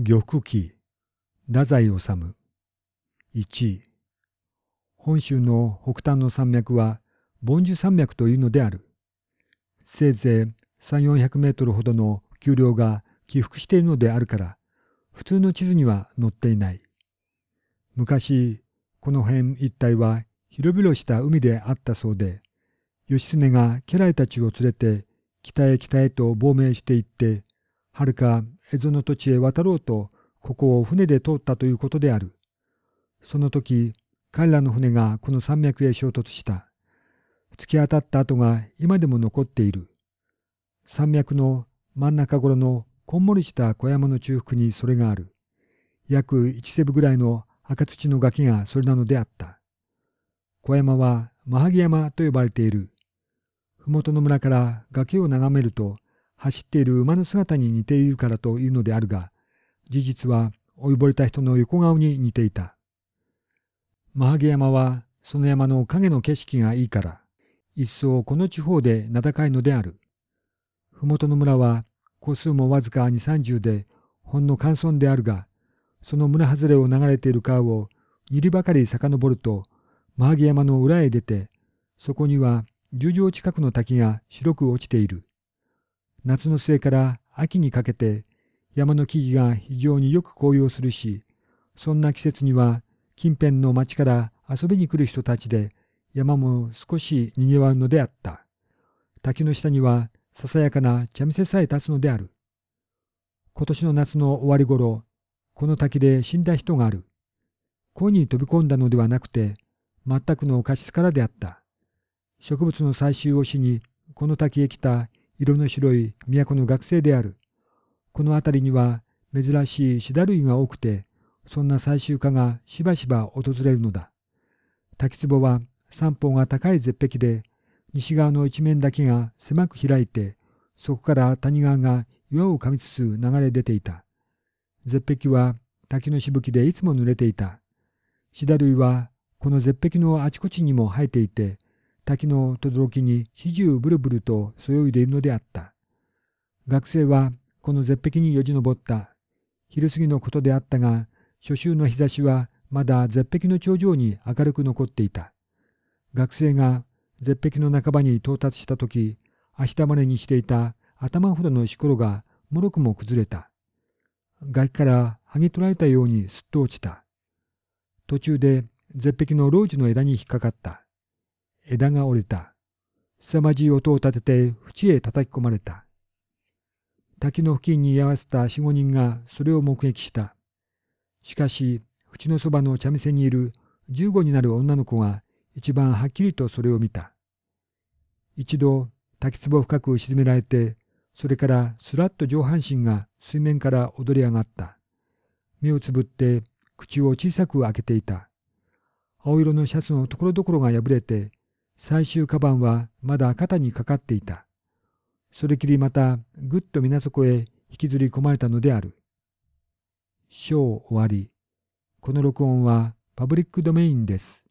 玉記太宰治1本州の北端の山脈は凡樹山脈というのである。せいぜい3、400メートルほどの丘陵が起伏しているのであるから、普通の地図には載っていない。昔、この辺一帯は広々した海であったそうで、義経が家来たちを連れて北へ北へと亡命していって、はるか蝦夷の土地へ渡ろうと、ここを船で通ったということである。その時、彼らの船がこの山脈へ衝突した。突き当たった跡が今でも残っている。山脈の真ん中頃のこんもりした小山の中腹にそれがある。約1セブぐらいの赤土の崖がそれなのであった。小山はマハギ山と呼ばれている。麓の村から崖を眺めると、走っている馬の姿に似ているからというのであるが、事実は追いぼれた人の横顔に似ていた。マハゲ山はその山の影の景色がいいから、一層この地方で名高いのである。麓の村は個数もわずか二三十で、ほんの乾村であるが、その村外れを流れている川を二里ばかり遡ると、マハゲ山の裏へ出て、そこには十畳近くの滝が白く落ちている。夏の末から秋にかけて山の木々が非常によく紅葉するし、そんな季節には近辺の町から遊びに来る人たちで山も少し賑わうのであった。滝の下にはささやかな茶店さえ立つのである。今年の夏の終わり頃、この滝で死んだ人がある。恋に飛び込んだのではなくて、全くの過失からであった。植物の採集をしに、この滝へ来た色の白い都の学生である。この辺りには珍しいシダ類が多くて、そんな採集家がしばしば訪れるのだ。滝壺は三方が高い絶壁で、西側の一面だけが狭く開いて、そこから谷川が岩を噛みつつ流れ出ていた。絶壁は滝のしぶきでいつも濡れていた。シダ類はこの絶壁のあちこちにも生えていて、滝の轟に始終ブルブルとそよいでいるのであった。学生はこの絶壁によじ登った。昼過ぎのことであったが、初秋の日差しはまだ絶壁の頂上に明るく残っていた。学生が絶壁の半ばに到達した時、足玉ねにしていた頭ほどの石ころがもろくも崩れた。崖から剥ぎ取られたようにすっと落ちた。途中で絶壁の老樹の枝に引っかかった。枝が折れた。凄まじい音を立てて縁へ叩き込まれた。滝の付近に居合わせた四五人がそれを目撃した。しかし、縁のそばの茶店にいる十五になる女の子が一番はっきりとそれを見た。一度、滝壺深く沈められて、それからすらっと上半身が水面から踊り上がった。目をつぶって口を小さく開けていた。青色のシャツのところどころが破れて、最終カバンはまだ肩にかかっていた。それきりまたぐっと水底へ引きずり込まれたのである。章終わり。この録音はパブリックドメインです。